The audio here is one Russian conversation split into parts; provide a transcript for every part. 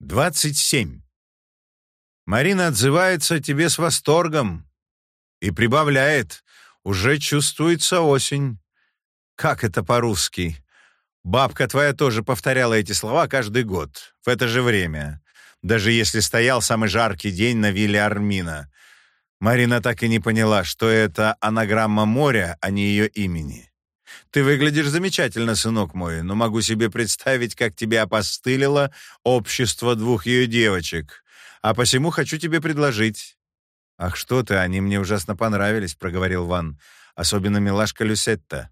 Двадцать семь. Марина отзывается тебе с восторгом и прибавляет. Уже чувствуется осень. Как это по-русски? Бабка твоя тоже повторяла эти слова каждый год, в это же время, даже если стоял самый жаркий день на вилле Армина. Марина так и не поняла, что это анаграмма моря, а не ее имени. Ты выглядишь замечательно, сынок мой, но могу себе представить, как тебе опостылило общество двух ее девочек. А посему хочу тебе предложить. Ах, что ты, они мне ужасно понравились, проговорил Ван, особенно милашка Люсетта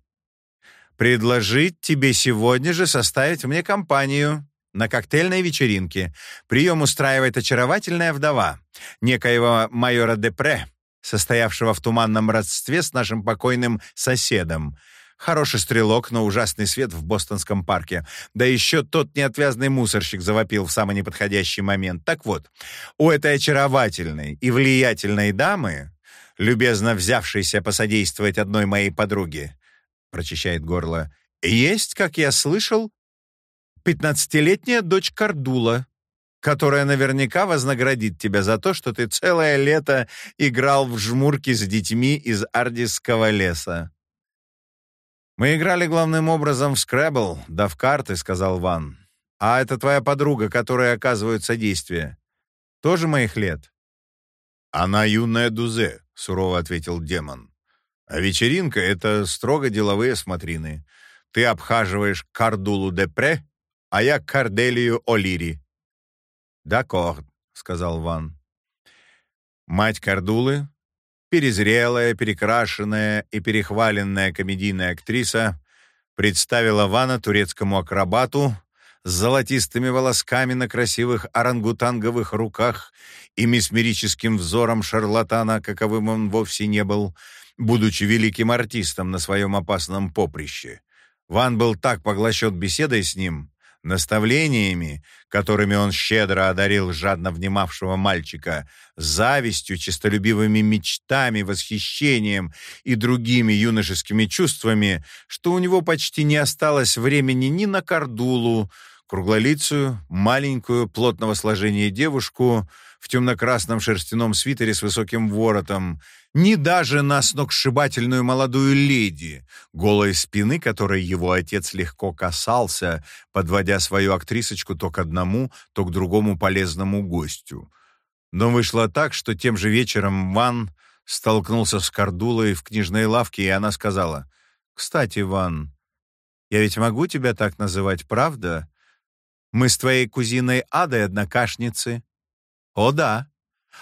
предложить тебе сегодня же составить мне компанию на коктейльной вечеринке. Прием устраивает очаровательная вдова, некоего майора Депре, состоявшего в туманном родстве с нашим покойным соседом. Хороший стрелок, но ужасный свет в бостонском парке. Да еще тот неотвязный мусорщик завопил в самый неподходящий момент. Так вот, у этой очаровательной и влиятельной дамы, любезно взявшейся посодействовать одной моей подруге, прочищает горло. «Есть, как я слышал, пятнадцатилетняя дочь Кардула, которая наверняка вознаградит тебя за то, что ты целое лето играл в жмурки с детьми из Ардисского леса». «Мы играли главным образом в скрэбл, да в карты», — сказал Ван. «А это твоя подруга, которая оказывает содействие. Тоже моих лет?» «Она юная Дузе», — сурово ответил демон. А вечеринка — это строго деловые смотрины. Ты обхаживаешь Кардулу Депре, а я Карделию О'Лири. «Дакорд», — сказал Ван. Мать Кардулы, перезрелая, перекрашенная и перехваленная комедийная актриса, представила Вана турецкому акробату с золотистыми волосками на красивых орангутанговых руках и месмерическим взором шарлатана, каковым он вовсе не был, будучи великим артистом на своем опасном поприще. Ван был так поглощен беседой с ним, наставлениями, которыми он щедро одарил жадно внимавшего мальчика, завистью, честолюбивыми мечтами, восхищением и другими юношескими чувствами, что у него почти не осталось времени ни на Кардулу, круглолицую, маленькую, плотного сложения девушку в темно-красном шерстяном свитере с высоким воротом, ни даже на сногсшибательную молодую леди, голой спины которой его отец легко касался, подводя свою актрисочку то к одному, то к другому полезному гостю. Но вышло так, что тем же вечером Ван столкнулся с Кардулой в книжной лавке, и она сказала, «Кстати, Ван, я ведь могу тебя так называть, правда? Мы с твоей кузиной Адой однокашницы». «О, да.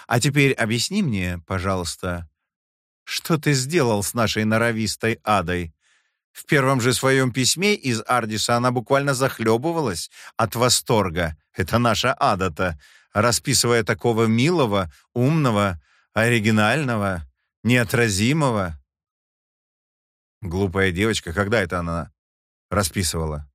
А теперь объясни мне, пожалуйста, что ты сделал с нашей норовистой адой? В первом же своем письме из Ардиса она буквально захлебывалась от восторга. Это наша ада-то, расписывая такого милого, умного, оригинального, неотразимого. Глупая девочка, когда это она расписывала?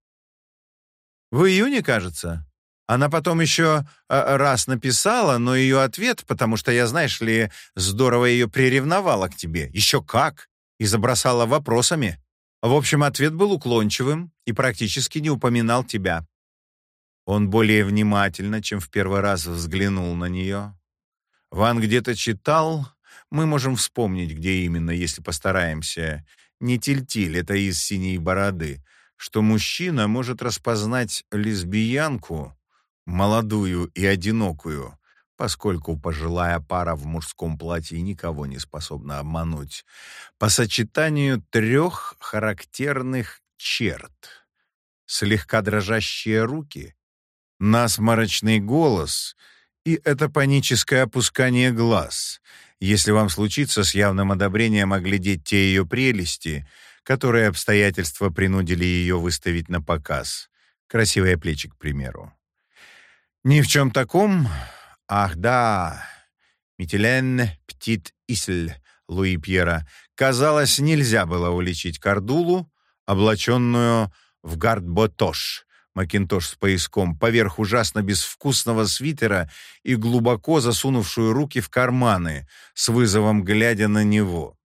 В июне, кажется. Она потом еще а, раз написала, но ее ответ, потому что я, знаешь ли, здорово ее приревновала к тебе. Еще как! И забросала вопросами. В общем, ответ был уклончивым и практически не упоминал тебя. Он более внимательно, чем в первый раз взглянул на нее. Ван где-то читал, мы можем вспомнить, где именно, если постараемся. Не тильтиль, это из «Синей бороды», что мужчина может распознать лесбиянку, молодую и одинокую, поскольку пожилая пара в мужском платье никого не способна обмануть, по сочетанию трех характерных черт. Слегка дрожащие руки, насморочный голос и это паническое опускание глаз, если вам случится с явным одобрением оглядеть те ее прелести, которые обстоятельства принудили ее выставить на показ. Красивые плечи, к примеру. Ни в чем таком. Ах, да. Митилен Птит Исль Луи Пьера. Казалось, нельзя было уличить Кардулу, облаченную в гардботош, макинтош с пояском, поверх ужасно безвкусного свитера и глубоко засунувшую руки в карманы, с вызовом глядя на него.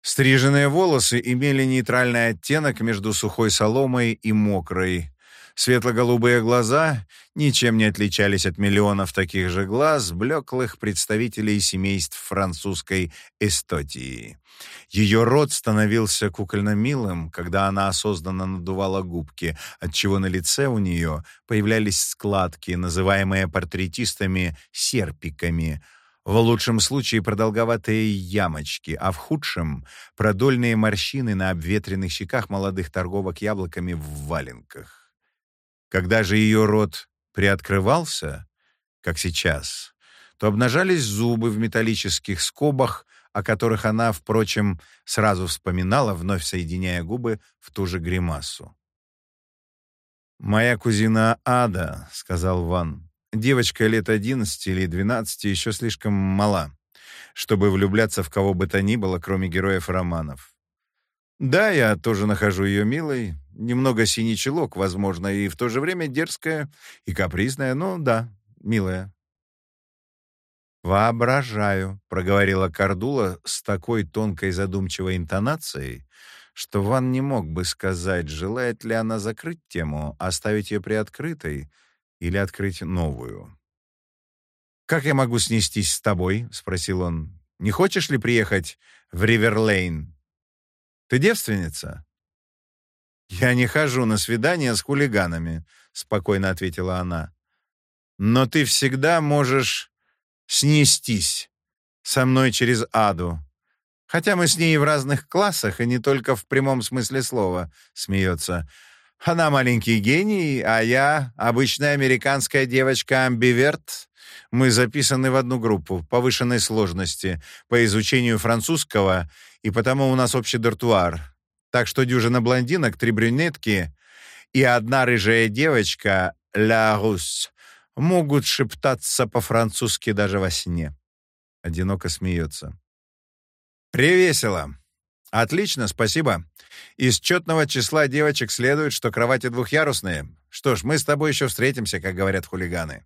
Стриженные волосы имели нейтральный оттенок между сухой соломой и мокрой. Светло-голубые глаза ничем не отличались от миллионов таких же глаз блеклых представителей семейств французской эстотии. Ее рот становился кукольно милым, когда она осознанно надувала губки, отчего на лице у нее появлялись складки, называемые портретистами серпиками — в лучшем случае продолговатые ямочки, а в худшем — продольные морщины на обветренных щеках молодых торговок яблоками в валенках. Когда же ее рот приоткрывался, как сейчас, то обнажались зубы в металлических скобах, о которых она, впрочем, сразу вспоминала, вновь соединяя губы в ту же гримасу. «Моя кузина Ада», — сказал Ван, Девочка лет 11 или 12 еще слишком мала, чтобы влюбляться в кого бы то ни было, кроме героев романов. Да, я тоже нахожу ее милой, немного синий чулок, возможно, и в то же время дерзкая и капризная, но да, милая. «Воображаю», — проговорила Кардула с такой тонкой задумчивой интонацией, что Ван не мог бы сказать, желает ли она закрыть тему, оставить ее приоткрытой, или открыть новую. «Как я могу снестись с тобой?» — спросил он. «Не хочешь ли приехать в Риверлейн? Ты девственница?» «Я не хожу на свидания с хулиганами», — спокойно ответила она. «Но ты всегда можешь снестись со мной через аду. Хотя мы с ней в разных классах, и не только в прямом смысле слова», — смеется. Она маленький гений, а я обычная американская девочка-амбиверт. Мы записаны в одну группу повышенной сложности по изучению французского, и потому у нас общий дартуар. Так что дюжина блондинок, три брюнетки и одна рыжая девочка, ля рус, могут шептаться по-французски даже во сне. Одиноко смеется. «Привесело. Отлично, спасибо. Из четного числа девочек следует, что кровати двухъярусные. Что ж, мы с тобой еще встретимся, как говорят хулиганы.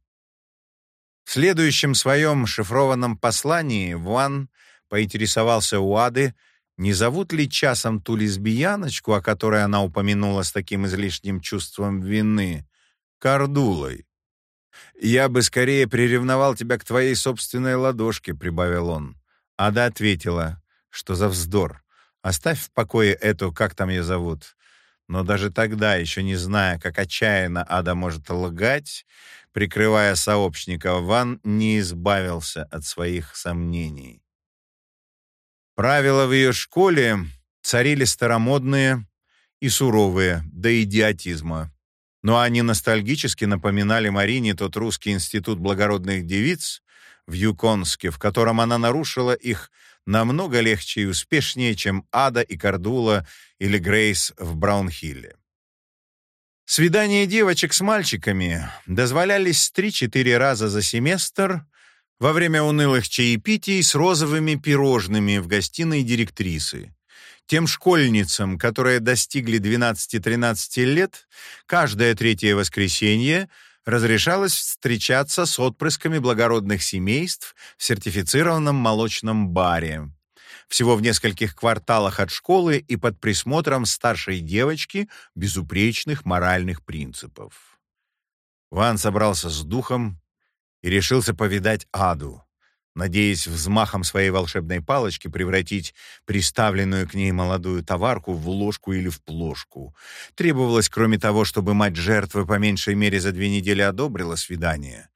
В следующем своем шифрованном послании Ван поинтересовался у Ады, не зовут ли часом ту лесбияночку, о которой она упомянула с таким излишним чувством вины, Кардулой. «Я бы скорее приревновал тебя к твоей собственной ладошке», — прибавил он. Ада ответила, что за вздор. Оставь в покое эту, как там ее зовут. Но даже тогда, еще не зная, как отчаянно Ада может лгать, прикрывая сообщника, Ван не избавился от своих сомнений. Правила в ее школе царили старомодные и суровые, до идиотизма. Но они ностальгически напоминали Марине тот русский институт благородных девиц в Юконске, в котором она нарушила их намного легче и успешнее, чем Ада и Кардула или Грейс в Браунхилле. Свидания девочек с мальчиками дозволялись 3-4 раза за семестр во время унылых чаепитий с розовыми пирожными в гостиной директрисы. Тем школьницам, которые достигли 12-13 лет, каждое третье воскресенье – разрешалось встречаться с отпрысками благородных семейств в сертифицированном молочном баре. Всего в нескольких кварталах от школы и под присмотром старшей девочки безупречных моральных принципов. Ван собрался с духом и решился повидать Аду надеясь взмахом своей волшебной палочки превратить приставленную к ней молодую товарку в ложку или в плошку. Требовалось, кроме того, чтобы мать жертвы по меньшей мере за две недели одобрила свидание.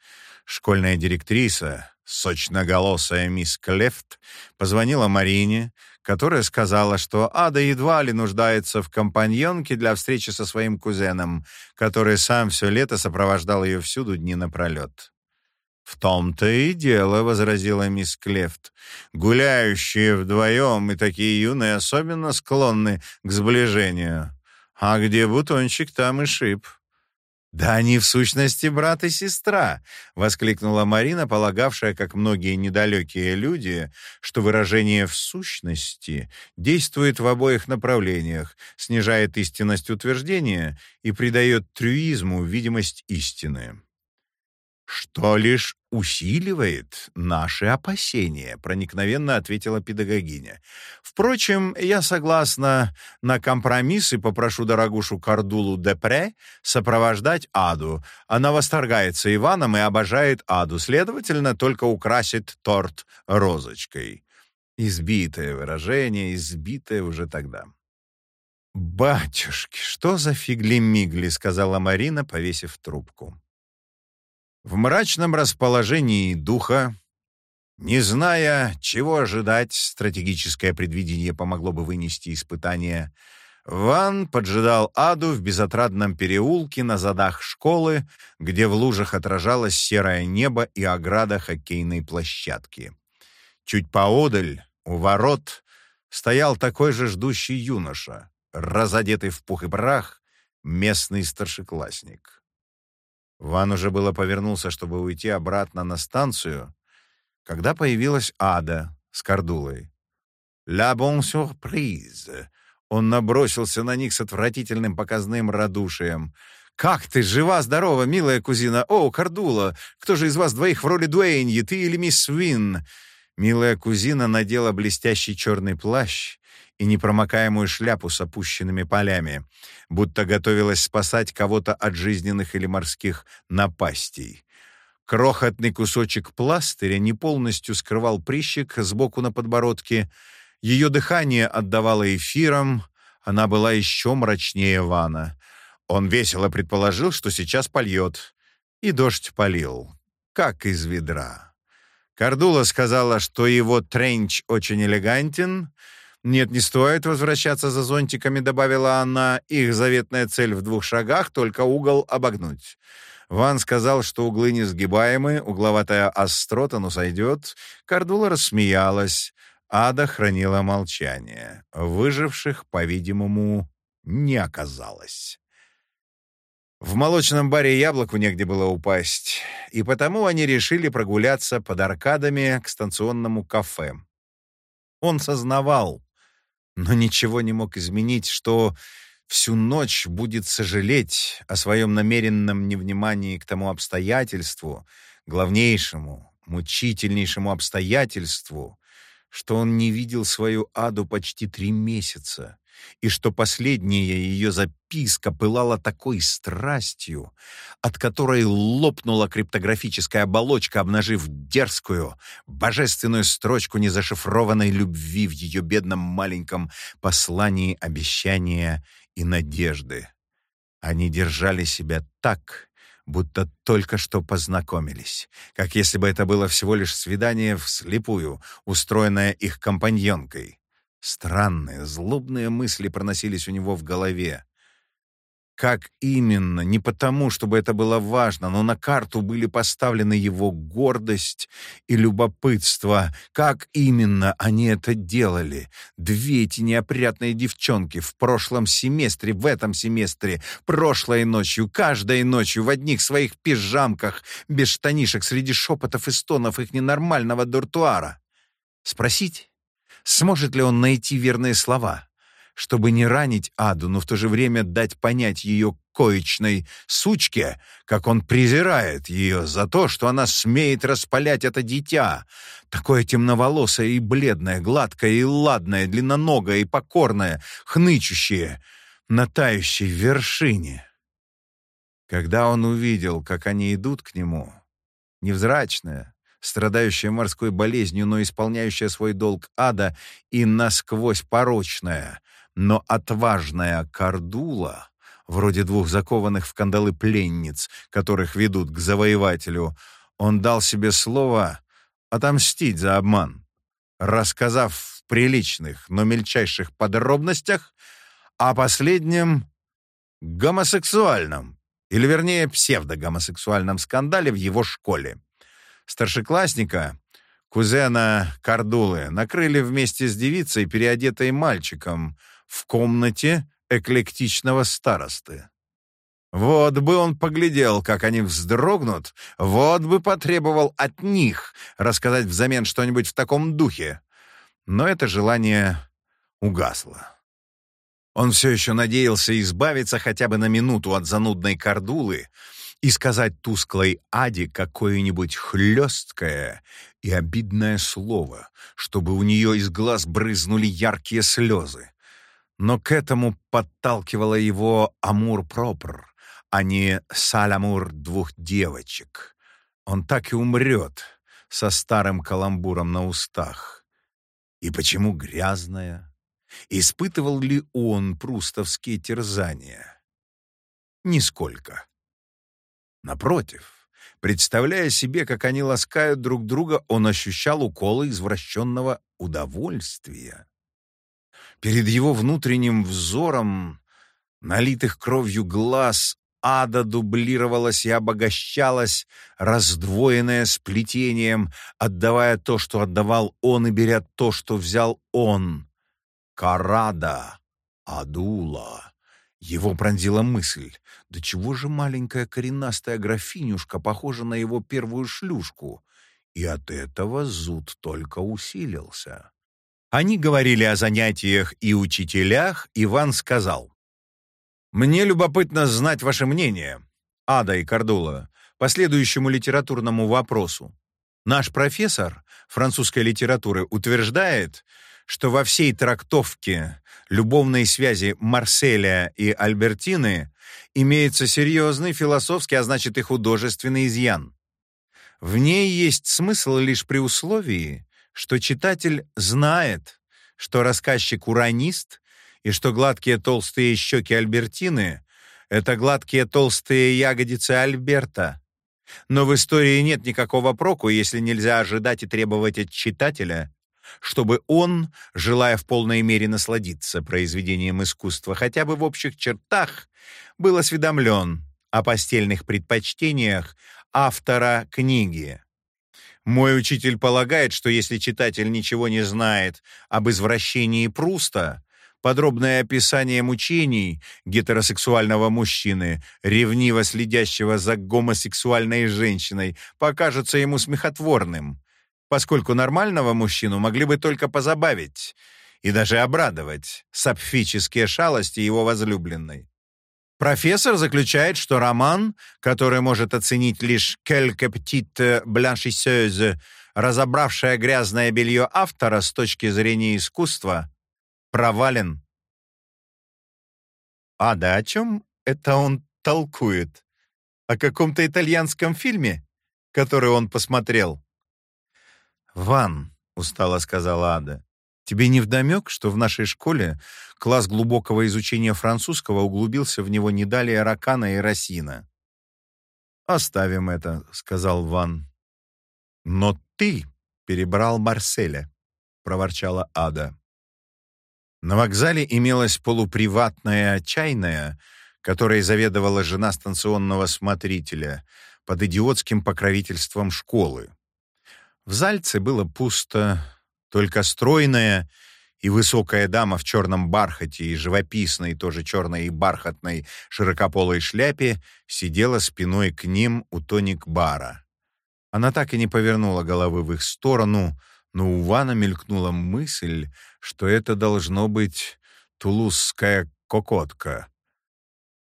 Школьная директриса, сочноголосая мисс Клефт, позвонила Марине, которая сказала, что Ада едва ли нуждается в компаньонке для встречи со своим кузеном, который сам все лето сопровождал ее всюду дни напролет. «В том-то и дело», — возразила мисс Клефт. «Гуляющие вдвоем и такие юные особенно склонны к сближению. А где бутончик, там и шип». «Да они в сущности брат и сестра!» — воскликнула Марина, полагавшая, как многие недалекие люди, что выражение «в сущности» действует в обоих направлениях, снижает истинность утверждения и придает трюизму видимость истины. «Что лишь усиливает наши опасения», — проникновенно ответила педагогиня. «Впрочем, я согласна на компромисс и попрошу дорогушу Кардулу Депре сопровождать Аду. Она восторгается Иваном и обожает Аду, следовательно, только украсит торт розочкой». Избитое выражение, избитое уже тогда. «Батюшки, что за фигли-мигли?» — сказала Марина, повесив трубку. В мрачном расположении духа, не зная, чего ожидать, стратегическое предвидение помогло бы вынести испытание. Ван поджидал Аду в безотрадном переулке на задах школы, где в лужах отражалось серое небо и ограда хоккейной площадки. Чуть поодаль, у ворот, стоял такой же ждущий юноша, разодетый в пух и прах, местный старшеклассник. Ван уже было повернулся, чтобы уйти обратно на станцию, когда появилась Ада с Кардулой. «Ля бон сюрприз!» Он набросился на них с отвратительным показным радушием. «Как ты? Жива-здорова, милая кузина! О, Кардула! Кто же из вас двоих в роли Дуэйньи, ты или мисс Свин?» Милая кузина надела блестящий черный плащ и непромокаемую шляпу с опущенными полями, будто готовилась спасать кого-то от жизненных или морских напастей. Крохотный кусочек пластыря не полностью скрывал прыщик сбоку на подбородке. Ее дыхание отдавало эфиром, она была еще мрачнее Вана. Он весело предположил, что сейчас польет. И дождь полил, как из ведра. Кардула сказала, что его тренч очень элегантен, «Нет, не стоит возвращаться за зонтиками», — добавила она. «Их заветная цель в двух шагах, только угол обогнуть». Ван сказал, что углы несгибаемы, угловатая острота, но сойдет. Кардула рассмеялась. Ада хранила молчание. Выживших, по-видимому, не оказалось. В молочном баре яблоку негде было упасть, и потому они решили прогуляться под аркадами к станционному кафе. Он сознавал, но ничего не мог изменить, что всю ночь будет сожалеть о своем намеренном невнимании к тому обстоятельству, главнейшему, мучительнейшему обстоятельству, что он не видел свою Аду почти три месяца, и что последняя ее записка пылала такой страстью, от которой лопнула криптографическая оболочка, обнажив дерзкую, божественную строчку незашифрованной любви в ее бедном маленьком послании обещания и надежды. Они держали себя так, будто только что познакомились, как если бы это было всего лишь свидание вслепую, устроенное их компаньонкой. Странные, злобные мысли проносились у него в голове. Как именно? Не потому, чтобы это было важно, но на карту были поставлены его гордость и любопытство. Как именно они это делали? Две эти неопрятные девчонки в прошлом семестре, в этом семестре, прошлой ночью, каждой ночью в одних своих пижамках, без штанишек, среди шепотов и стонов их ненормального дуртуара. Спросить? Сможет ли он найти верные слова, чтобы не ранить Аду, но в то же время дать понять ее коечной сучке, как он презирает ее за то, что она смеет распалять это дитя, такое темноволосое и бледное, гладкое и ладное, длинноногое и покорное, хнычущее, на тающей вершине. Когда он увидел, как они идут к нему, невзрачная, страдающая морской болезнью, но исполняющая свой долг ада и насквозь порочная, но отважная Кардула, вроде двух закованных в кандалы пленниц, которых ведут к завоевателю, он дал себе слово отомстить за обман, рассказав в приличных, но мельчайших подробностях о последнем гомосексуальном, или вернее псевдогомосексуальном скандале в его школе. Старшеклассника, кузена Кардулы, накрыли вместе с девицей, переодетой мальчиком, в комнате эклектичного старосты. Вот бы он поглядел, как они вздрогнут, вот бы потребовал от них рассказать взамен что-нибудь в таком духе. Но это желание угасло. Он все еще надеялся избавиться хотя бы на минуту от занудной кардулы, и сказать тусклой Аде какое-нибудь хлесткое и обидное слово, чтобы у нее из глаз брызнули яркие слезы. Но к этому подталкивала его Амур-Пропр, а не Саламур двух девочек. Он так и умрет со старым каламбуром на устах. И почему грязная? Испытывал ли он прустовские терзания? Нисколько. Напротив, представляя себе, как они ласкают друг друга, он ощущал уколы извращенного удовольствия. Перед его внутренним взором, налитых кровью глаз, ада дублировалась и обогащалась, раздвоенная сплетением, отдавая то, что отдавал он, и беря то, что взял он. Карада, Адула. Его пронзила мысль. Да чего же маленькая коренастая графинюшка похожа на его первую шлюшку? И от этого зуд только усилился. Они говорили о занятиях и учителях, Иван сказал. «Мне любопытно знать ваше мнение, Ада и Кардула, по следующему литературному вопросу. Наш профессор французской литературы утверждает, что во всей трактовке любовной связи Марселя и Альбертины имеется серьезный философский, а значит и художественный изъян. В ней есть смысл лишь при условии, что читатель знает, что рассказчик уранист и что гладкие толстые щеки Альбертины — это гладкие толстые ягодицы Альберта. Но в истории нет никакого проку, если нельзя ожидать и требовать от читателя, чтобы он, желая в полной мере насладиться произведением искусства хотя бы в общих чертах, был осведомлен о постельных предпочтениях автора книги. Мой учитель полагает, что если читатель ничего не знает об извращении Пруста, подробное описание мучений гетеросексуального мужчины, ревниво следящего за гомосексуальной женщиной, покажется ему смехотворным, поскольку нормального мужчину могли бы только позабавить и даже обрадовать сапфические шалости его возлюбленной. Профессор заключает, что роман, который может оценить лишь «quelque petite blanchisseuse», разобравшая грязное белье автора с точки зрения искусства, провален. А да о чем это он толкует? О каком-то итальянском фильме, который он посмотрел? «Ван», — устало сказала Ада, — «тебе не вдомек, что в нашей школе класс глубокого изучения французского углубился в него не далее Ракана и Росина?» «Оставим это», — сказал Ван. «Но ты перебрал Марселя», — проворчала Ада. На вокзале имелась полуприватная чайная, которой заведовала жена станционного смотрителя под идиотским покровительством школы. В Зальце было пусто, только стройная и высокая дама в черном бархате и живописной, тоже черной и бархатной, широкополой шляпе сидела спиной к ним у тоник-бара. Она так и не повернула головы в их сторону, но у Вана мелькнула мысль, что это должно быть тулузская кокотка.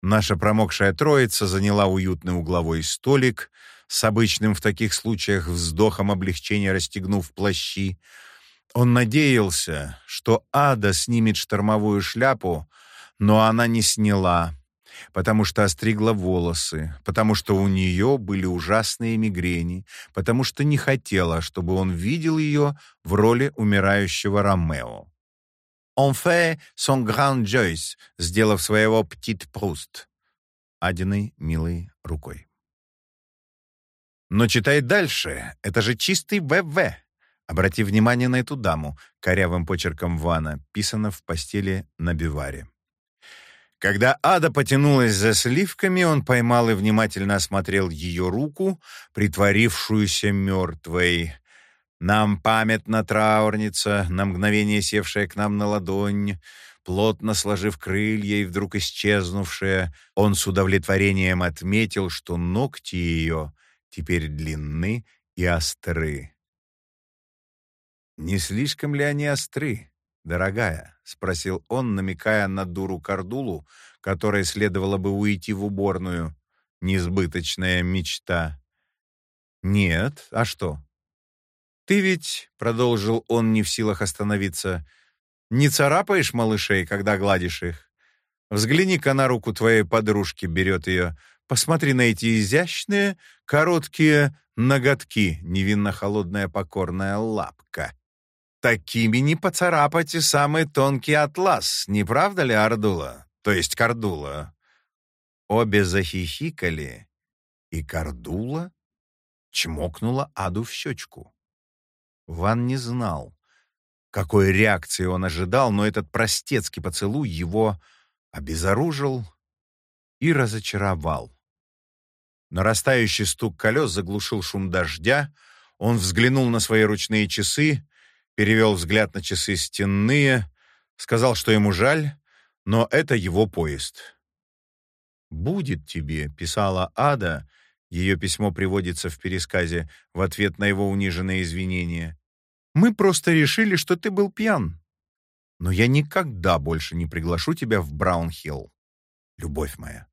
Наша промокшая троица заняла уютный угловой столик — с обычным в таких случаях вздохом облегчения расстегнув плащи. Он надеялся, что Ада снимет штормовую шляпу, но она не сняла, потому что остригла волосы, потому что у нее были ужасные мигрени, потому что не хотела, чтобы он видел ее в роли умирающего Ромео. «On fait son grand Joyce», сделав своего «Petit Proust», Адиной милой рукой. Но читай дальше. Это же чистый ВВ. Обрати внимание на эту даму, корявым почерком Вана, писано в постели на биваре. Когда Ада потянулась за сливками, он поймал и внимательно осмотрел ее руку, притворившуюся мертвой. Нам памятна траурница, на мгновение севшая к нам на ладонь, плотно сложив крылья и вдруг исчезнувшая. Он с удовлетворением отметил, что ногти ее теперь длинны и остры. «Не слишком ли они остры, дорогая?» — спросил он, намекая на дуру Кардулу, которой следовало бы уйти в уборную. несбыточная мечта. Нет, а что? Ты ведь, — продолжил он, не в силах остановиться, — не царапаешь малышей, когда гладишь их? Взгляни-ка на руку твоей подружки, берет ее. Посмотри на эти изящные, короткие ноготки, невинно холодная покорная лапка. Такими не поцарапать и самый тонкий атлас, не правда ли, Ардула? То есть Кардула. Обе захихикали, и Кардула чмокнула Аду в щечку. Ван не знал, какой реакции он ожидал, но этот простецкий поцелуй его обезоружил и разочаровал. Нарастающий стук колес заглушил шум дождя, он взглянул на свои ручные часы, перевел взгляд на часы стенные, сказал, что ему жаль, но это его поезд. «Будет тебе», — писала Ада, ее письмо приводится в пересказе в ответ на его униженное извинение. «Мы просто решили, что ты был пьян. Но я никогда больше не приглашу тебя в Браунхилл, любовь моя».